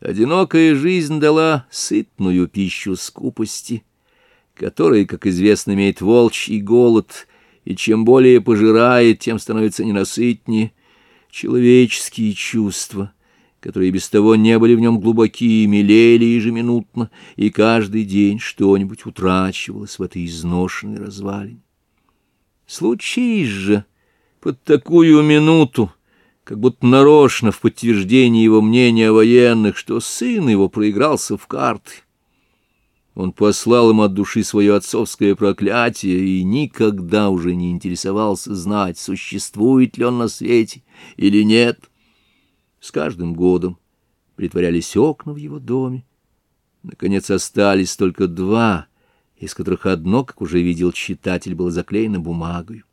Одинокая жизнь дала сытную пищу скупости, которая, как известно, имеет волчий голод, и чем более пожирает, тем становится ненасытнее. Человеческие чувства, которые без того не были в нем глубокие, мелели ежеминутно, и каждый день что-нибудь утрачивалось в этой изношенной развалине. Случись же под такую минуту, как будто нарочно в подтверждение его мнения о военных, что сын его проигрался в карты. Он послал им от души свое отцовское проклятие и никогда уже не интересовался знать, существует ли он на свете или нет. С каждым годом притворялись окна в его доме. Наконец остались только два, из которых одно, как уже видел читатель, было заклеено бумагой.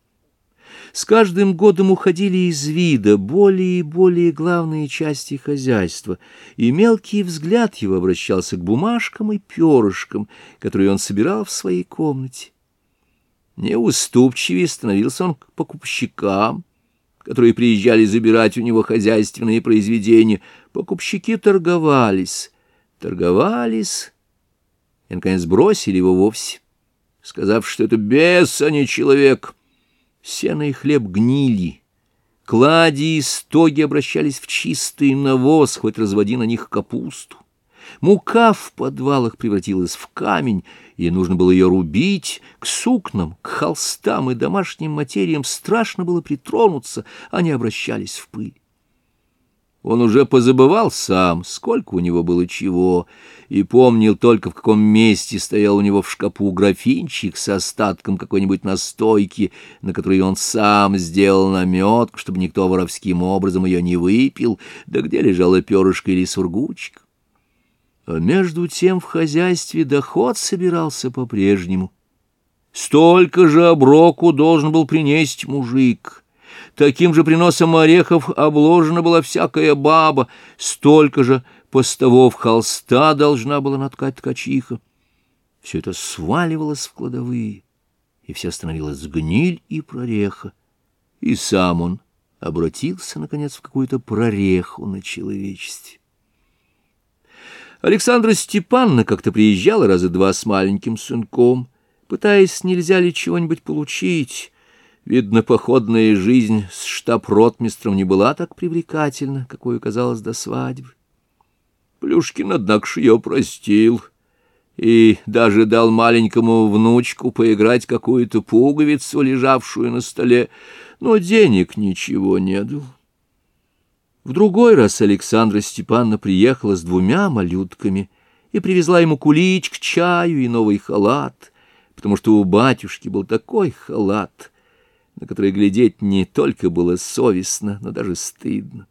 С каждым годом уходили из вида более и более главные части хозяйства, и мелкий взгляд его обращался к бумажкам и перышкам, которые он собирал в своей комнате. Неуступчивее становился он к покупщикам, которые приезжали забирать у него хозяйственные произведения. Покупщики торговались, торговались, и, наконец, бросили его вовсе, сказав, что это бес, а не человек — Сено и хлеб гнили. Клади и стоги обращались в чистый навоз, хоть разводи на них капусту. Мука в подвалах превратилась в камень, и нужно было ее рубить. К сукнам, к холстам и домашним материям страшно было притронуться, они обращались в пыль. Он уже позабывал сам, сколько у него было чего, и помнил только, в каком месте стоял у него в шкапу графинчик с остатком какой-нибудь настойки, на которой он сам сделал наметку, чтобы никто воровским образом ее не выпил, да где лежала перышко или сургучик. А между тем в хозяйстве доход собирался по-прежнему. Столько же оброку должен был принести мужик — Таким же приносом орехов обложена была всякая баба, столько же постовов холста должна была наткать ткачиха. Все это сваливалось в кладовые, и все становилось гниль и прореха. И сам он обратился, наконец, в какую-то прореху на человечестве. Александра Степановна как-то приезжала раза два с маленьким сынком, пытаясь, нельзя ли чего-нибудь получить, Видно, походная жизнь с штаб-ротмистром не была так привлекательна, какой казалось до свадьбы. Плюшкин, однако ее простил и даже дал маленькому внучку поиграть какую-то пуговицу, лежавшую на столе, но денег ничего не дал. В другой раз Александра Степановна приехала с двумя малютками и привезла ему кулич к чаю и новый халат, потому что у батюшки был такой халат — на который глядеть не только было совестно, но даже стыдно.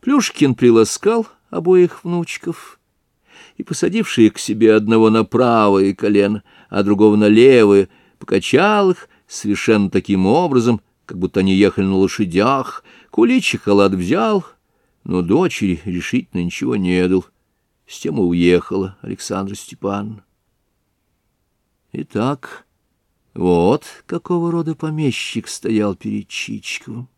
Плюшкин приласкал обоих внучков и, посадивший их к себе одного на правое колено, а другого на левое, покачал их совершенно таким образом, как будто они ехали на лошадях, кулич и халат взял, но дочери решительно ничего не дал. С тем и уехала Александра Степановна. Итак... Вот какого рода помещик стоял перед Чичковым.